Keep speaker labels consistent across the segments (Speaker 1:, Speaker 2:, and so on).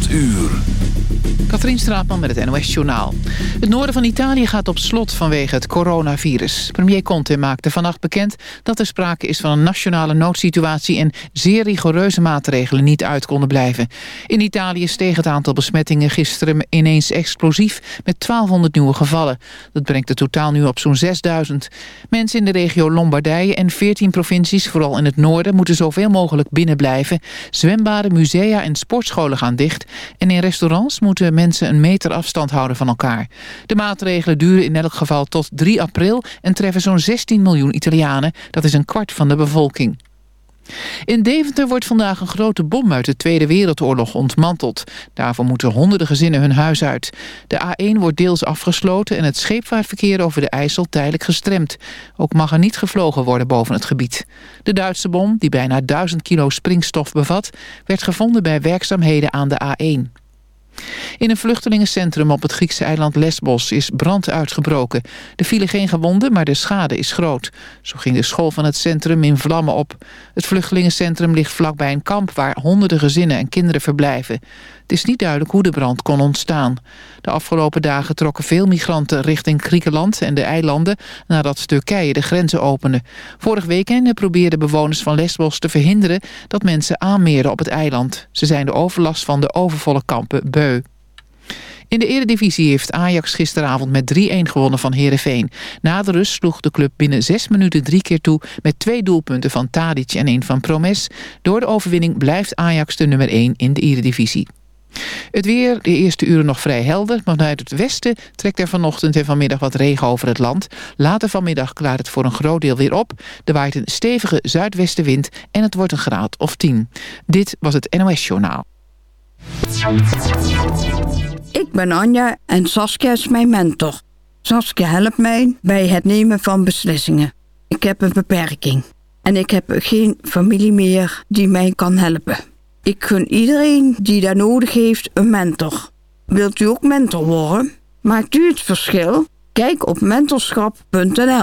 Speaker 1: 8 uur.
Speaker 2: Katrien Straatman met het NOS-journaal. Het noorden van Italië gaat op slot vanwege het coronavirus. Premier Conte maakte vannacht bekend dat er sprake is van een nationale noodsituatie... en zeer rigoureuze maatregelen niet uit konden blijven. In Italië steeg het aantal besmettingen gisteren ineens explosief... met 1200 nieuwe gevallen. Dat brengt het totaal nu op zo'n 6000. Mensen in de regio Lombardije en 14 provincies, vooral in het noorden... moeten zoveel mogelijk binnenblijven. Zwembaden, musea en sportscholen gaan dicht. En in restaurants moeten mensen een meter afstand houden van elkaar. De maatregelen duren in elk geval tot 3 april en treffen zo'n 16 miljoen Italianen. Dat is een kwart van de bevolking. In Deventer wordt vandaag een grote bom uit de Tweede Wereldoorlog ontmanteld. Daarvoor moeten honderden gezinnen hun huis uit. De A1 wordt deels afgesloten en het scheepvaartverkeer over de IJssel tijdelijk gestremd. Ook mag er niet gevlogen worden boven het gebied. De Duitse bom, die bijna 1000 kilo springstof bevat, werd gevonden bij werkzaamheden aan de A1. In een vluchtelingencentrum op het Griekse eiland Lesbos is brand uitgebroken. Er vielen geen gewonden, maar de schade is groot. Zo ging de school van het centrum in vlammen op. Het vluchtelingencentrum ligt vlakbij een kamp waar honderden gezinnen en kinderen verblijven. Het is niet duidelijk hoe de brand kon ontstaan. De afgelopen dagen trokken veel migranten richting Griekenland en de eilanden nadat Turkije de grenzen opende. Vorig weekend probeerden bewoners van Lesbos te verhinderen dat mensen aanmeren op het eiland. Ze zijn de overlast van de overvolle kampen beu. In de eredivisie heeft Ajax gisteravond met 3-1 gewonnen van Heerenveen. Na de rust sloeg de club binnen zes minuten drie keer toe... met twee doelpunten van Tadic en één van Promes. Door de overwinning blijft Ajax de nummer 1 in de eredivisie. Het weer, de eerste uren nog vrij helder, maar vanuit het westen trekt er vanochtend en vanmiddag wat regen over het land. Later vanmiddag klaart het voor een groot deel weer op. Er waait een stevige zuidwestenwind en het wordt een graad of 10. Dit was het NOS Journaal.
Speaker 3: Ik ben Anja en Saskia is mijn mentor. Saskia helpt mij bij het nemen van beslissingen. Ik heb een beperking en ik heb geen familie meer die mij kan helpen. Ik gun iedereen die daar nodig heeft een mentor. Wilt u ook mentor worden? Maakt u het verschil? Kijk op mentorschap.nl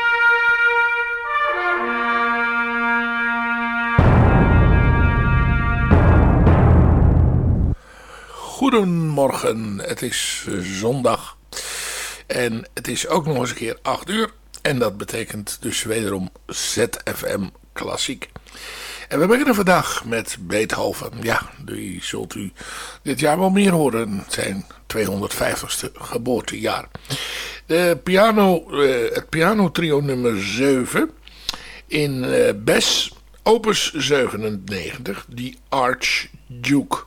Speaker 4: Goedemorgen, het is eh, zondag en het is ook nog eens een keer 8 uur. En dat betekent dus wederom ZFM Klassiek. En we beginnen vandaag met Beethoven. Ja, die zult u dit jaar wel meer horen. Zijn 250ste geboortejaar. De piano, uh, het pianotrio nummer 7 in uh, Bes, opus 97, die Archduke.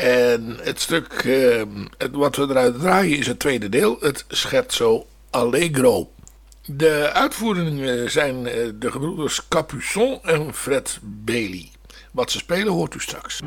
Speaker 4: En het stuk uh, het, wat we eruit draaien is het tweede deel, het Scherzo Allegro. De uitvoeringen zijn uh, de gebroeders Capuçon en Fred Bailey. Wat ze spelen hoort u straks.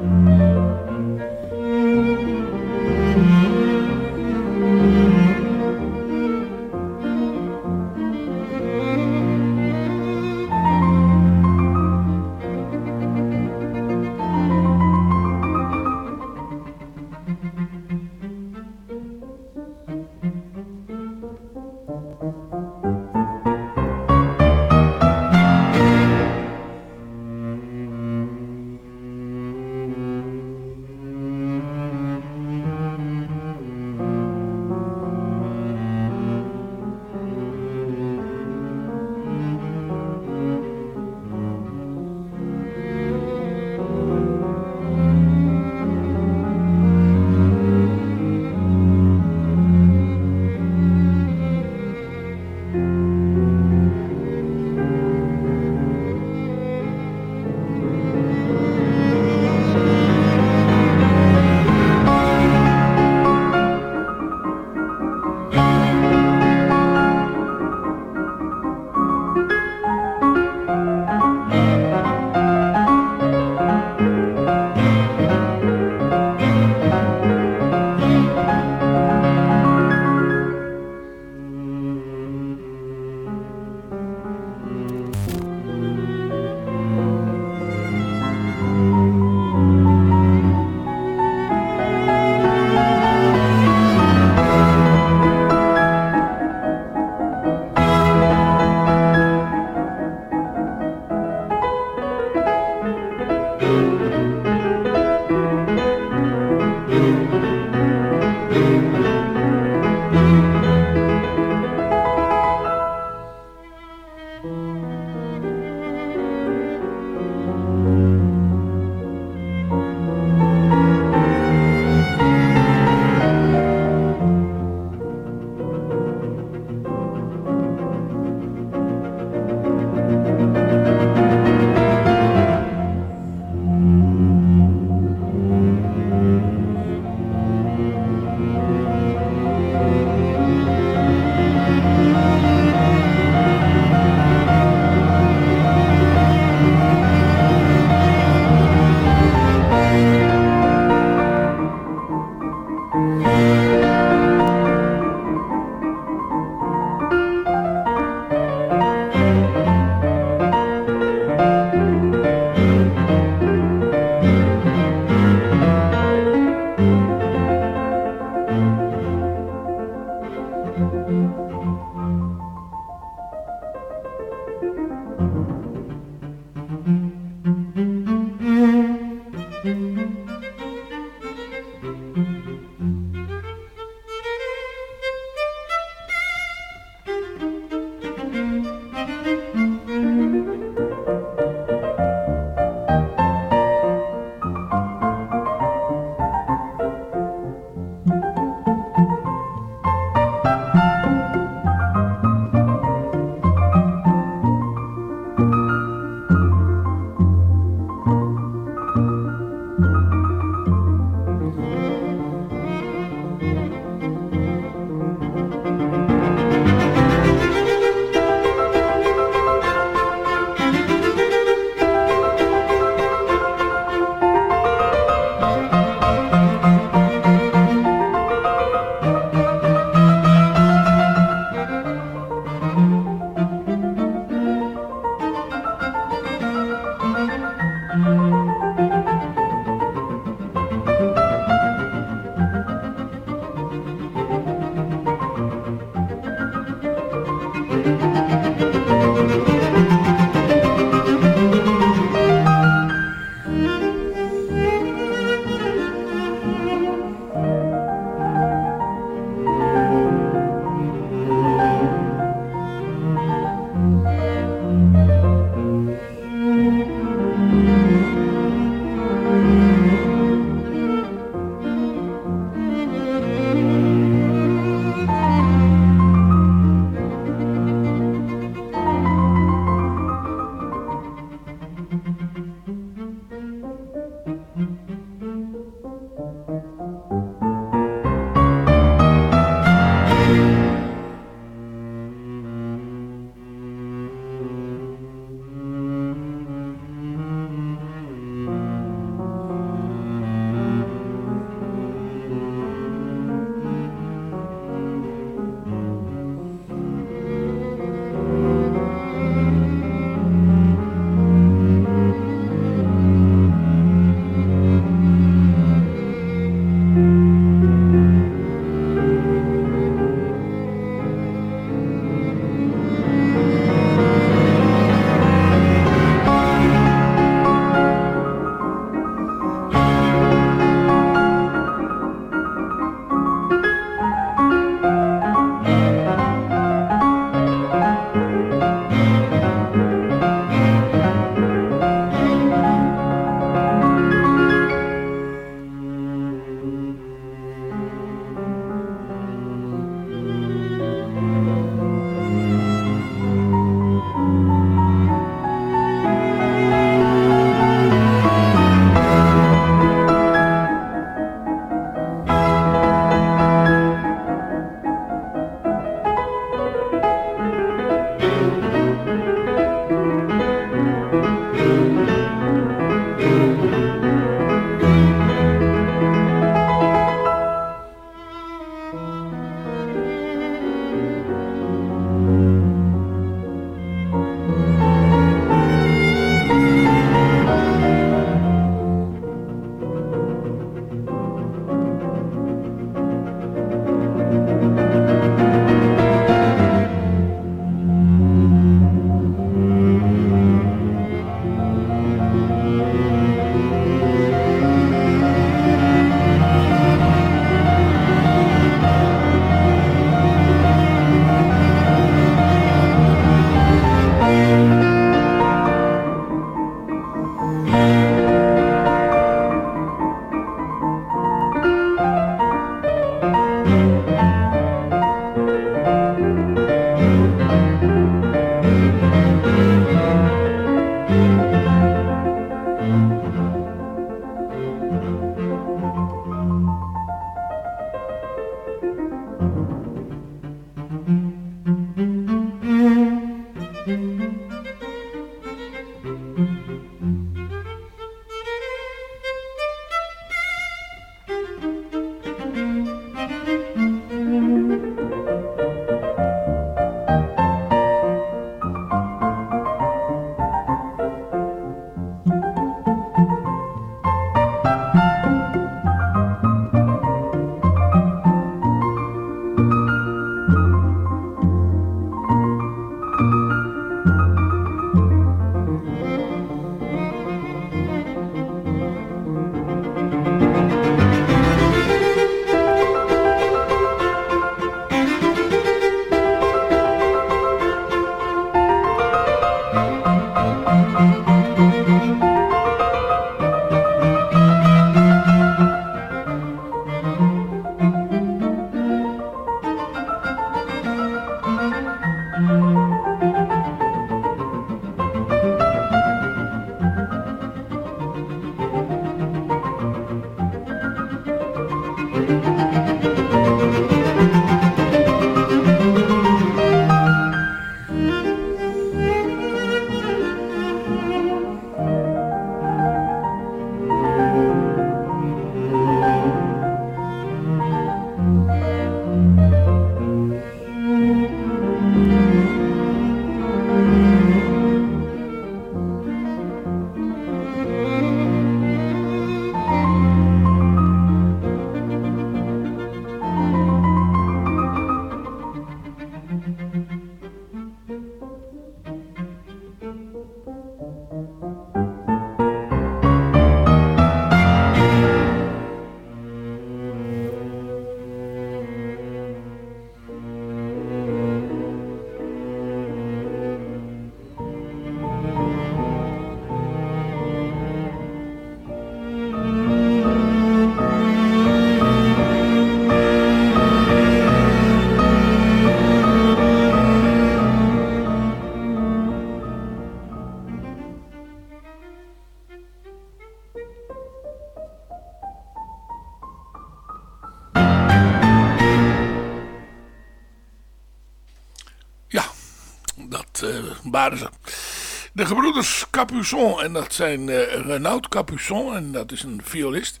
Speaker 4: De gebroeders Capuçon, en dat zijn uh, Renaud Capuçon, en dat is een violist.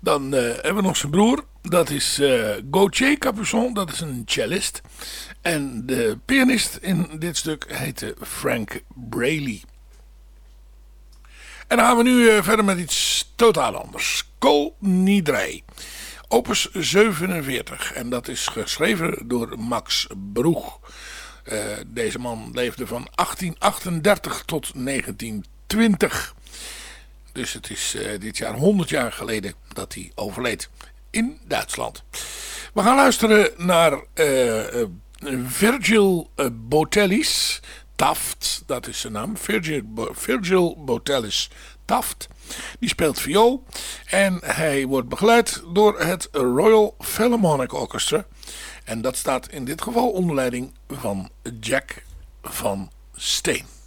Speaker 4: Dan uh, hebben we nog zijn broer, dat is uh, Gauthier Capuçon, dat is een cellist. En de pianist in dit stuk heette Frank Braley. En dan gaan we nu verder met iets totaal anders. Nidrei. Opus 47. En dat is geschreven door Max Broeg. Uh, deze man leefde van 1838 tot 1920. Dus het is uh, dit jaar 100 jaar geleden dat hij overleed in Duitsland. We gaan luisteren naar uh, Virgil Botellis Taft, dat is zijn naam. Virgil, Virgil Botellis Taft. Die speelt viool en hij wordt begeleid door het Royal Philharmonic Orchestra. En dat staat in dit geval onder leiding van Jack van Steen.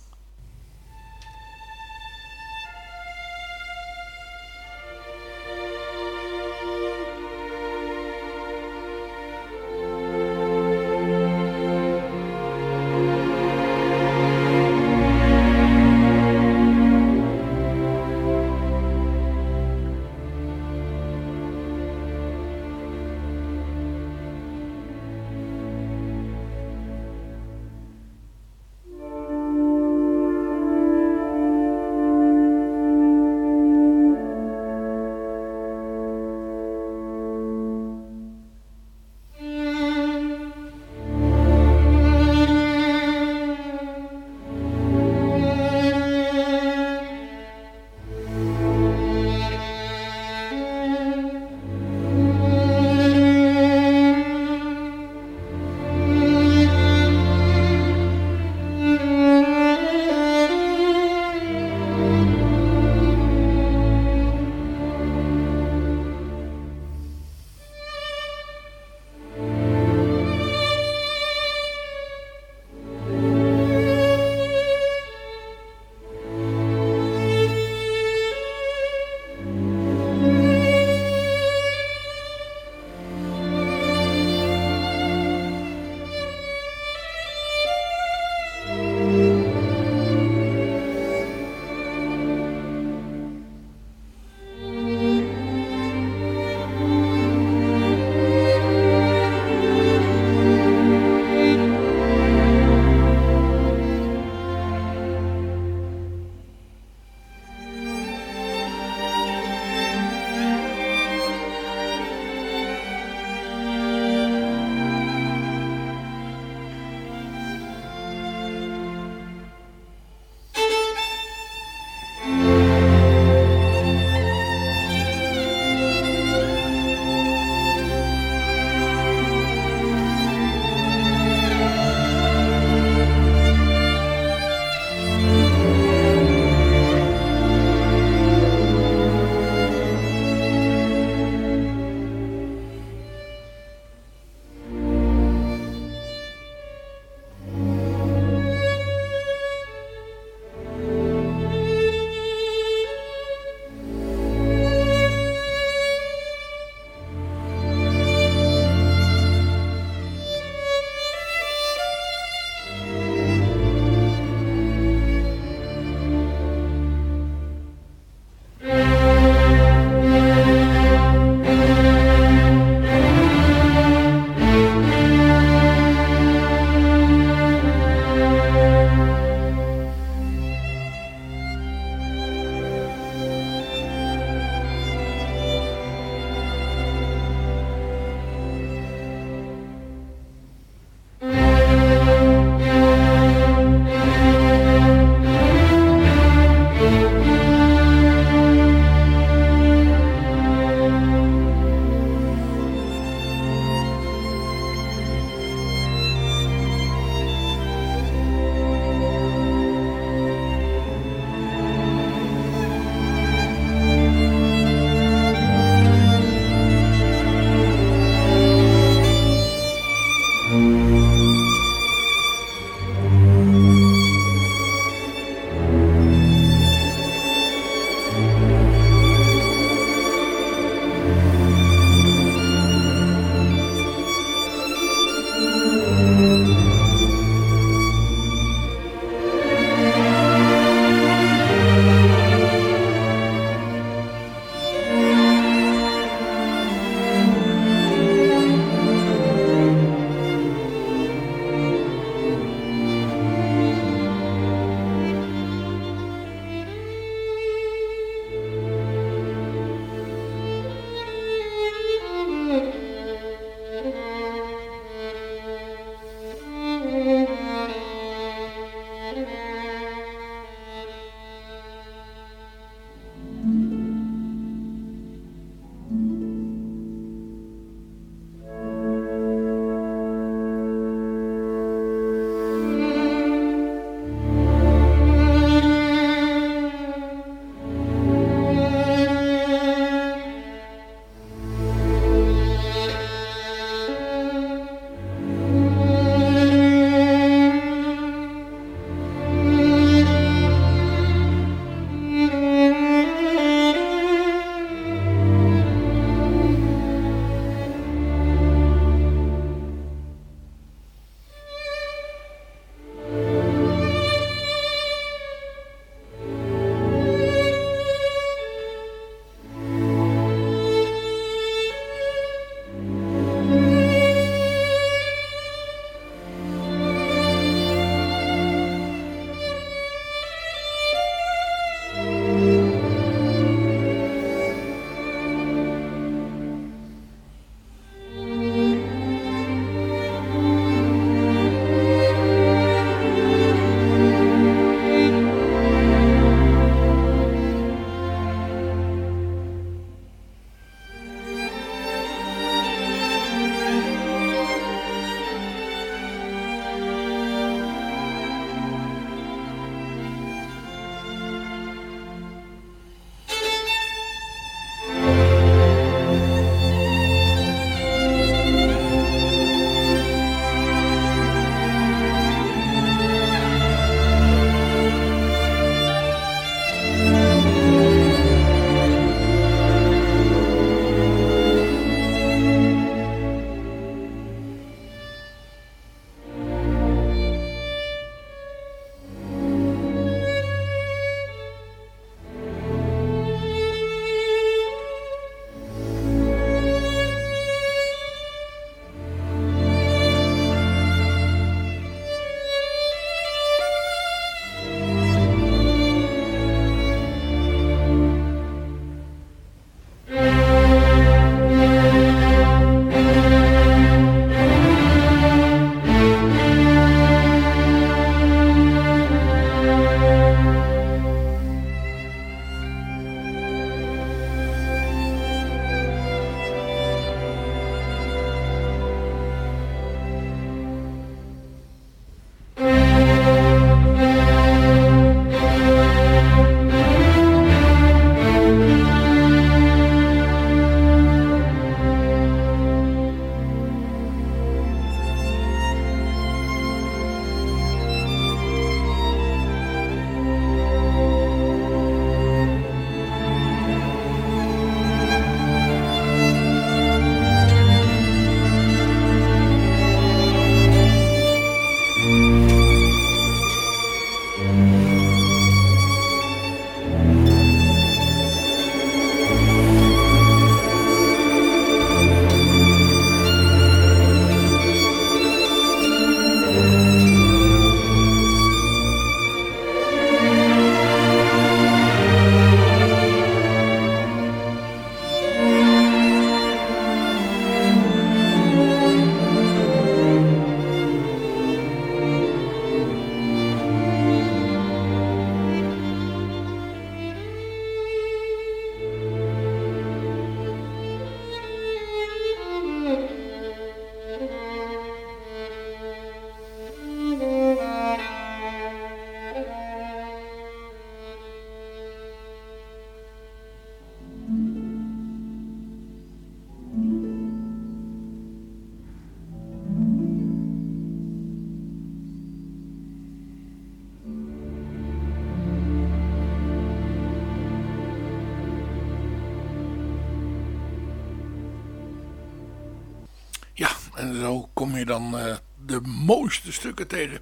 Speaker 4: Dan uh, de mooiste stukken tegen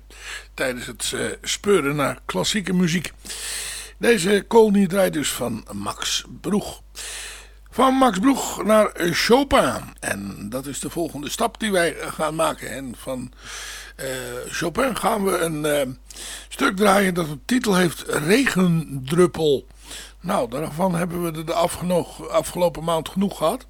Speaker 4: tijdens het uh, speuren naar klassieke muziek. Deze kolonie draait dus van Max Broeg. Van Max Broeg naar Chopin. En dat is de volgende stap die wij gaan maken. En van uh, Chopin gaan we een stuk draaien dat de titel heeft Regendruppel. Nou, daarvan hebben we de afgelopen maand genoeg gehad.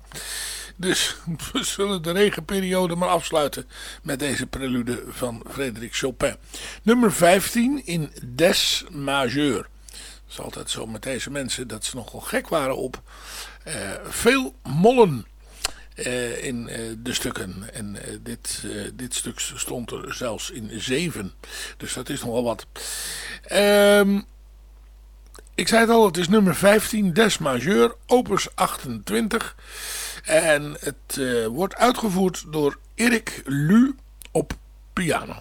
Speaker 4: Dus we zullen de regenperiode maar afsluiten met deze prelude van Frederik Chopin. Nummer 15 in Des Majeur. Het is altijd zo met deze mensen dat ze nogal gek waren op uh, veel mollen uh, in uh, de stukken. En dit, dit stuk stond er zelfs in zeven. Dus dat is nogal wat. Ehm ik zei het al, het is nummer 15, Des Majeur, opus 28. En het uh, wordt uitgevoerd door Erik Lu op piano.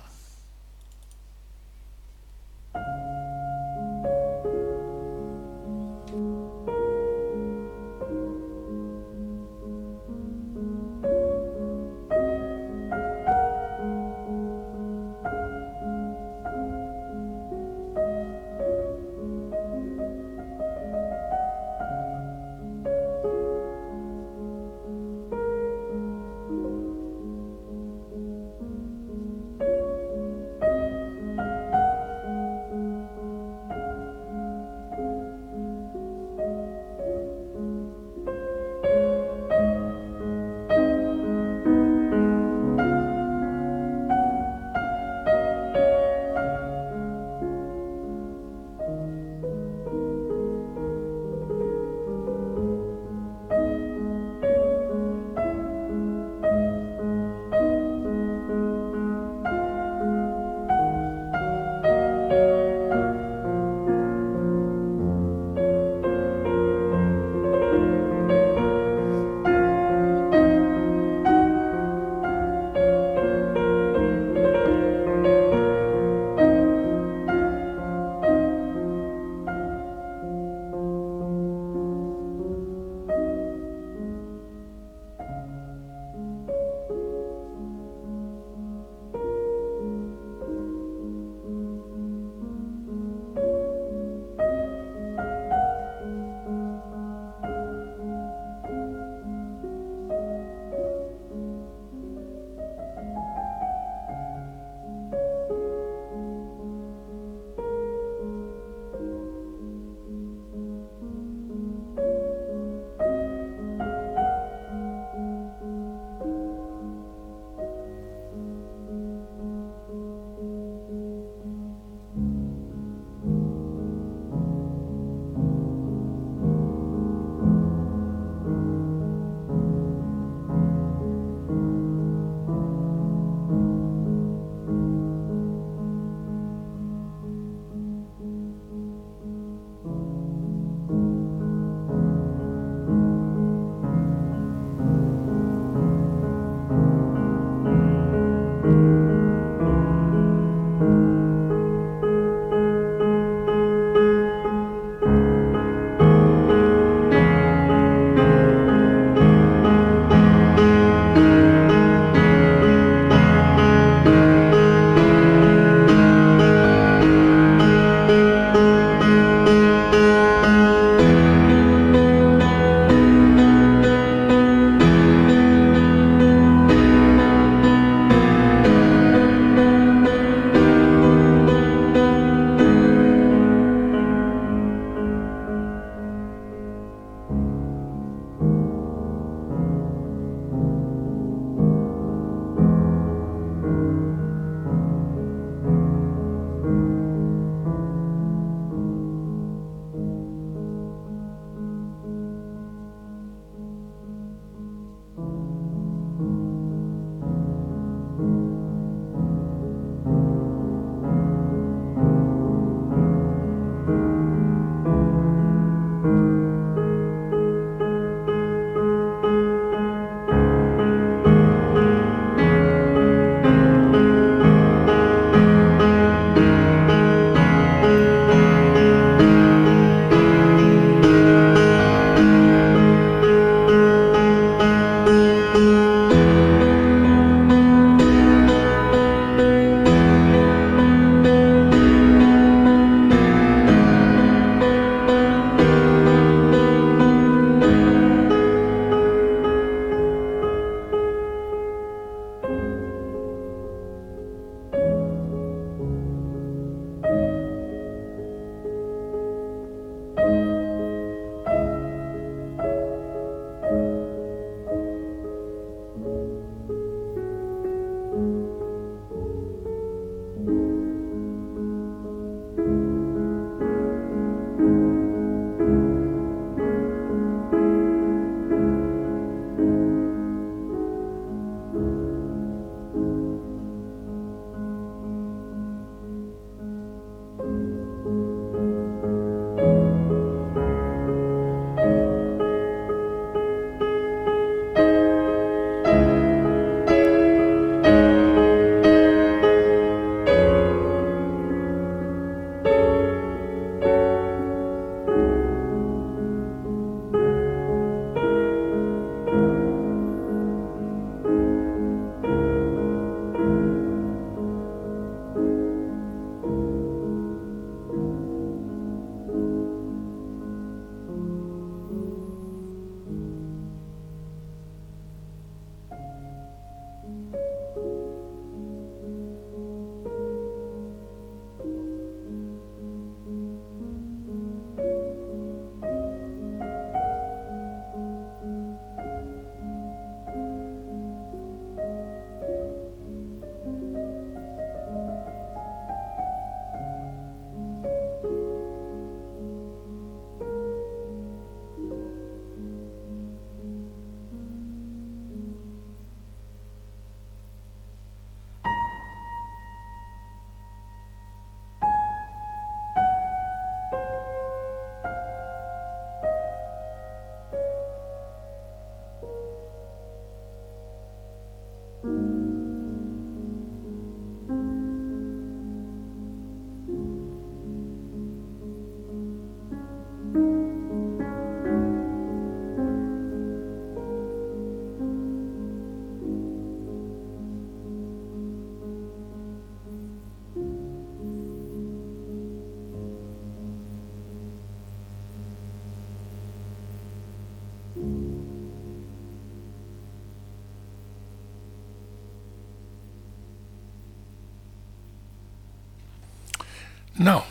Speaker 4: Nou,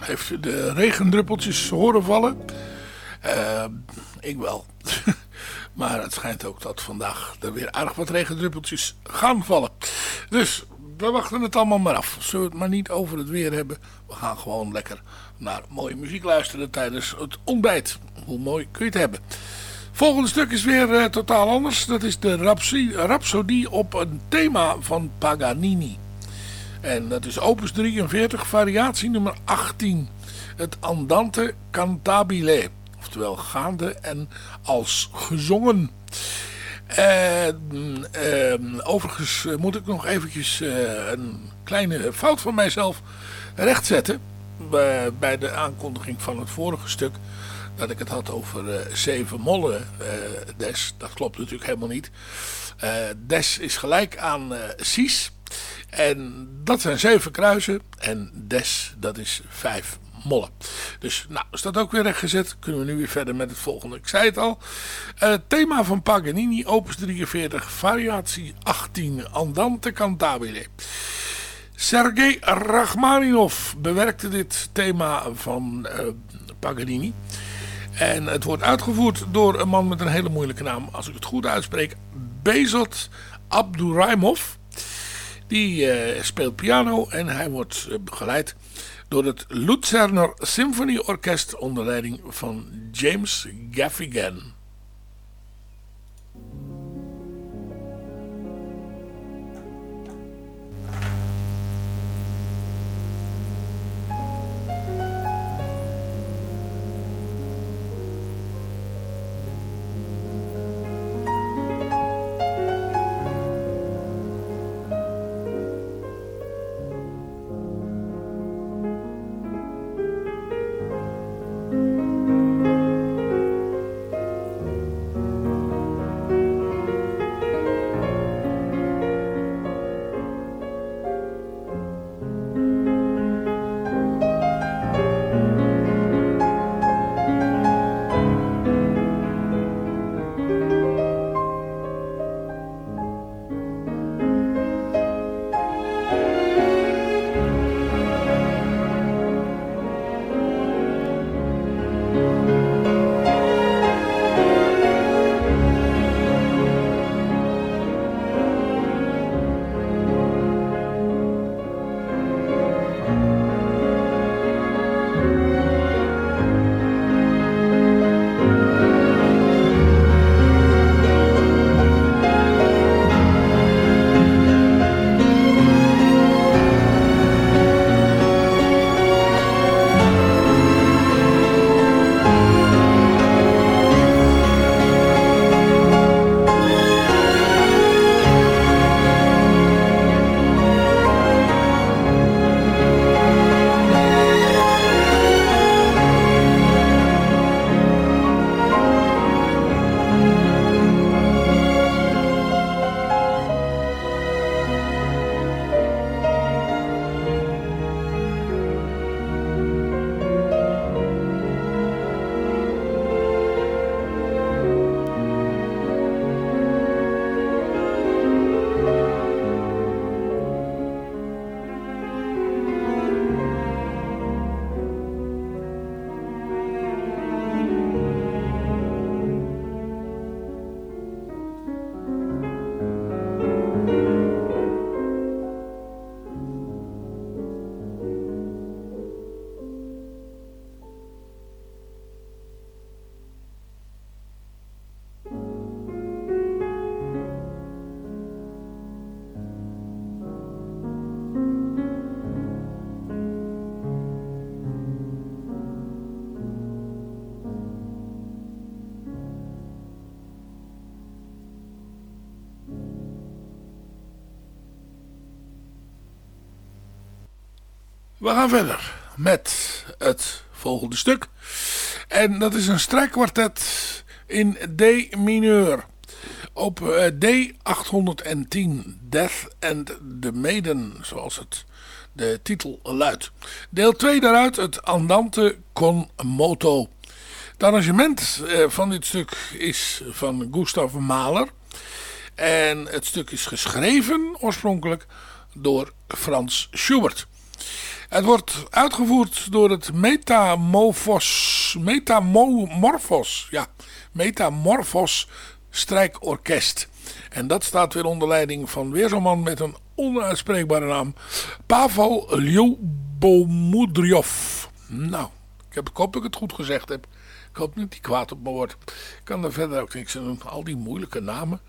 Speaker 4: heeft u de regendruppeltjes horen vallen? Uh, ik wel. maar het schijnt ook dat vandaag er weer aardig wat regendruppeltjes gaan vallen. Dus we wachten het allemaal maar af. Zullen we het maar niet over het weer hebben. We gaan gewoon lekker naar mooie muziek luisteren tijdens het ontbijt. Hoe mooi kun je het hebben. Volgende stuk is weer uh, totaal anders. Dat is de Rhapsodie op een thema van Paganini. En dat is opus 43, variatie nummer 18. Het Andante Cantabile. Oftewel gaande en als gezongen. Uh, overigens moet ik nog eventjes uh, een kleine fout van mijzelf rechtzetten. bij de aankondiging van het vorige stuk. Dat ik het had over zeven mollen des. Dat klopt natuurlijk helemaal niet. des is gelijk aan Cis. En dat zijn zeven kruisen. En des, dat is vijf mollen. Dus nou, is dat ook weer rechtgezet. Kunnen we nu weer verder met het volgende. Ik zei het al. Uh, thema van Paganini, opus 43, variatie 18, Andante Cantabile. Sergei Rachmaninov bewerkte dit thema van uh, Paganini. En het wordt uitgevoerd door een man met een hele moeilijke naam. Als ik het goed uitspreek. Bezot Abduraimov. Die uh, speelt piano en hij wordt uh, begeleid door het Luzerner Symfonieorkest onder leiding van James Gaffigan. We gaan verder met het volgende stuk. En dat is een strijkkwartet in D mineur. Op eh, D810, Death and the Maiden, zoals het de titel luidt. Deel 2 daaruit, het Andante con moto. Het arrangement eh, van dit stuk is van Gustav Mahler. En het stuk is geschreven oorspronkelijk door Frans Schubert. Het wordt uitgevoerd door het Metamorphos, Metamorphos, ja, Metamorphos strijkorkest. En dat staat weer onder leiding van weer zo'n man met een onuitspreekbare naam. Pavel Lyubomudryov. Nou, ik, heb, ik hoop dat ik het goed gezegd heb. Ik hoop niet die kwaad op me wordt. Ik kan er verder ook niks aan doen. Al die moeilijke namen.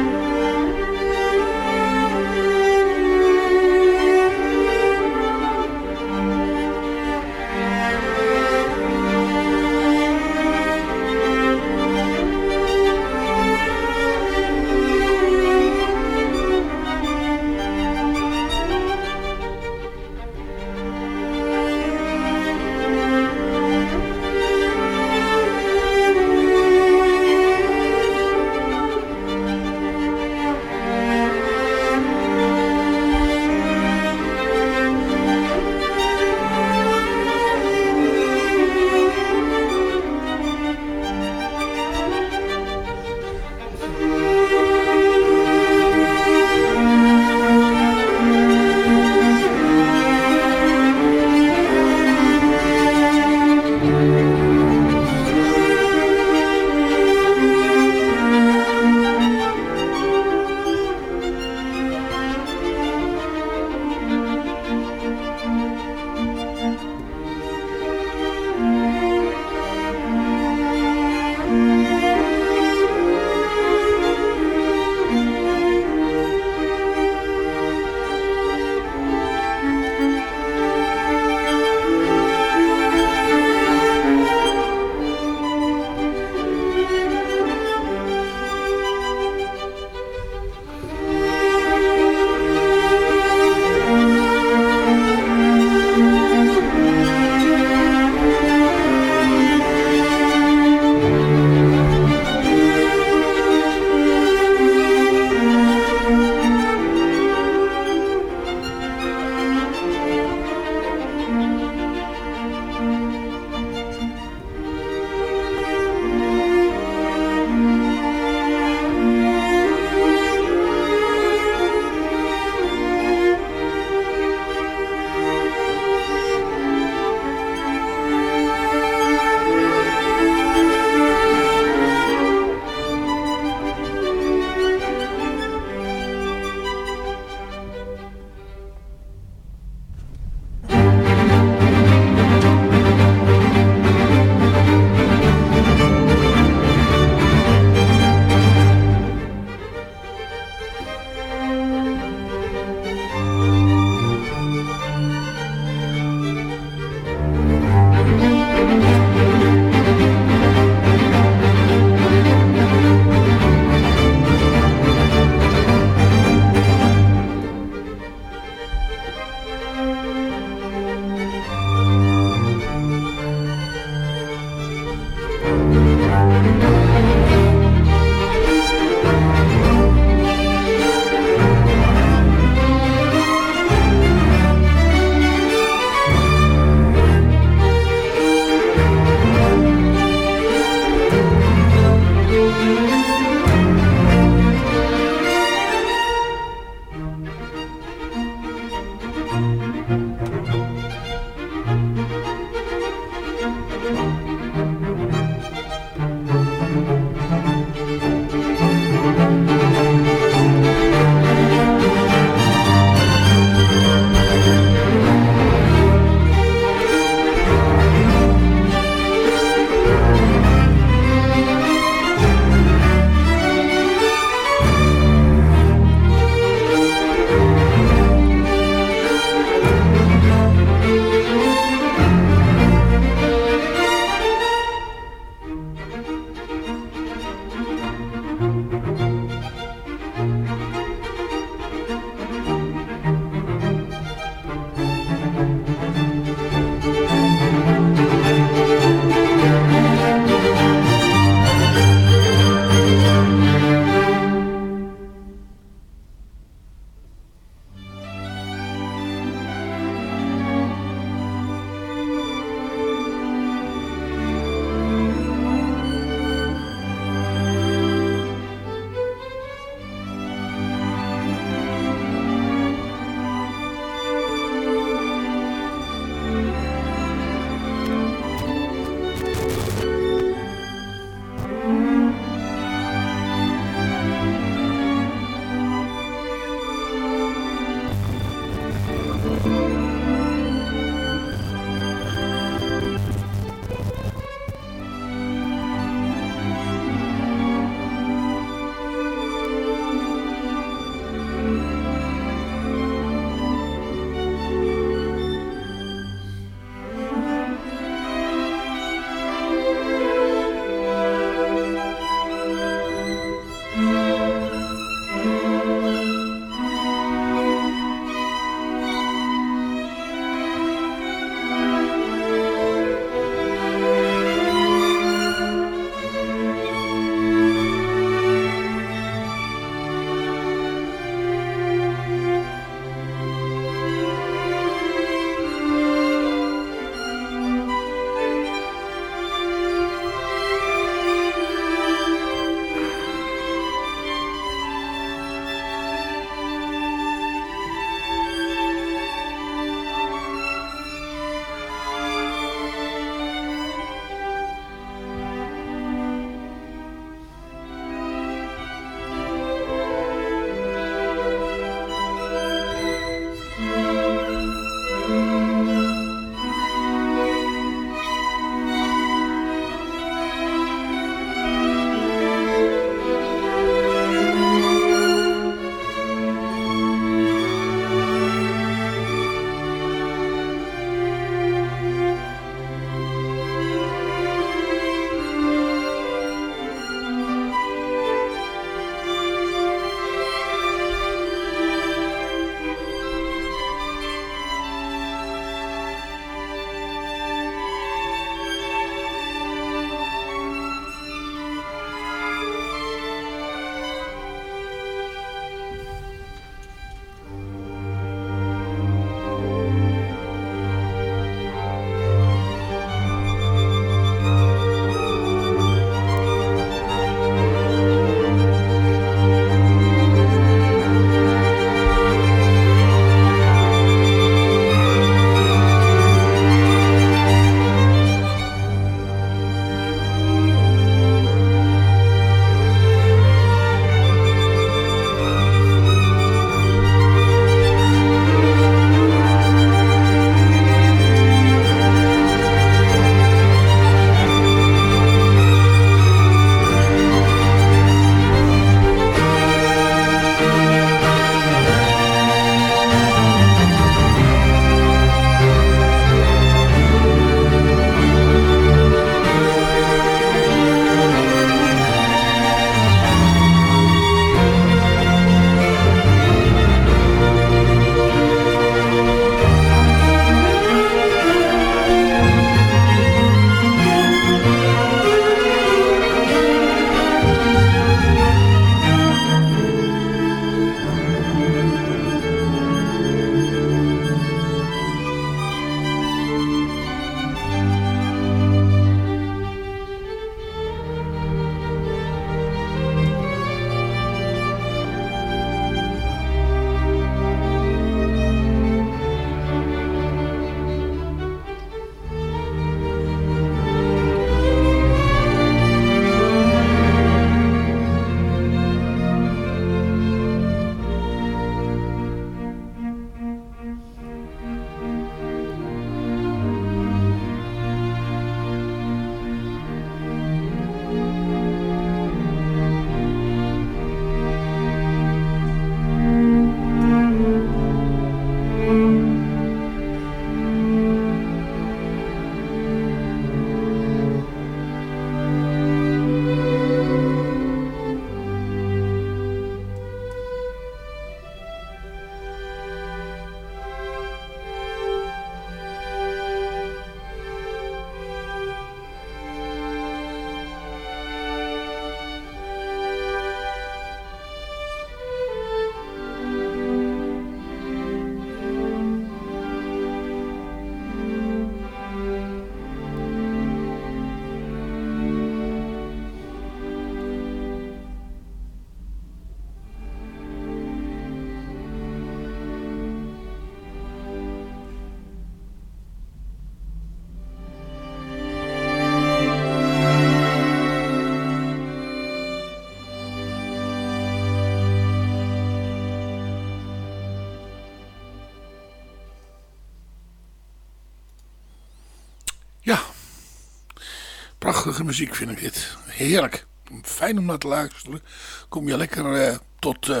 Speaker 4: Muziek vind ik dit. Heerlijk. Fijn om naar te luisteren. Kom je lekker uh, tot uh,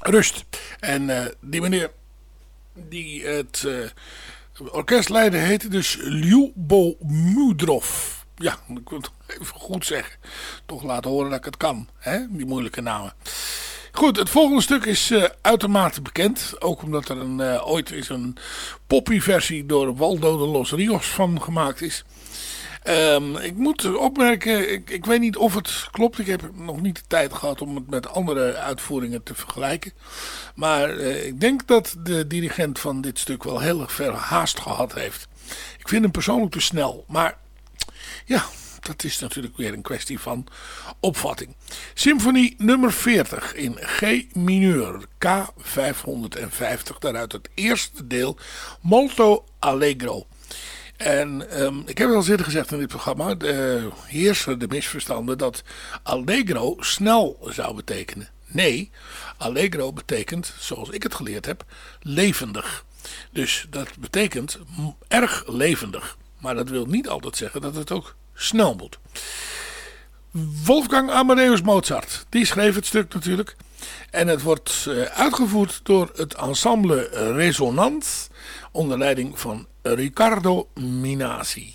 Speaker 4: rust. En uh, die meneer die het orkest leidde heette dus Lyubomudrov. Ja, ik wil het even goed zeggen. Toch laten horen dat ik het kan. Hè? Die moeilijke namen. Goed, het volgende stuk is uitermate bekend. Ook omdat er een, ooit is een poppy versie door Waldo de Los Rios van gemaakt is. Um, ik moet opmerken, ik, ik, weet niet of het klopt. Ik heb nog niet de tijd gehad om het met andere uitvoeringen te vergelijken. Maar uh, ik denk dat de dirigent van dit stuk wel heel erg ver haast gehad heeft. Ik vind hem persoonlijk te snel. Maar ja, dat is natuurlijk weer een kwestie van opvatting. Symfonie nummer 40 in G mineur, K550. Daaruit het eerste deel, Molto Allegro. En um, ik heb het al eerder gezegd in dit programma, de, heersen de misverstanden dat Allegro snel zou betekenen. Nee, Allegro betekent, zoals ik het geleerd heb, levendig. Dus dat betekent erg levendig. Maar dat wil niet altijd zeggen dat het ook snel moet. Wolfgang Amadeus Mozart, die schreef het stuk natuurlijk. En het wordt uh, uitgevoerd door het ensemble Resonant onder leiding van Riccardo Minasi.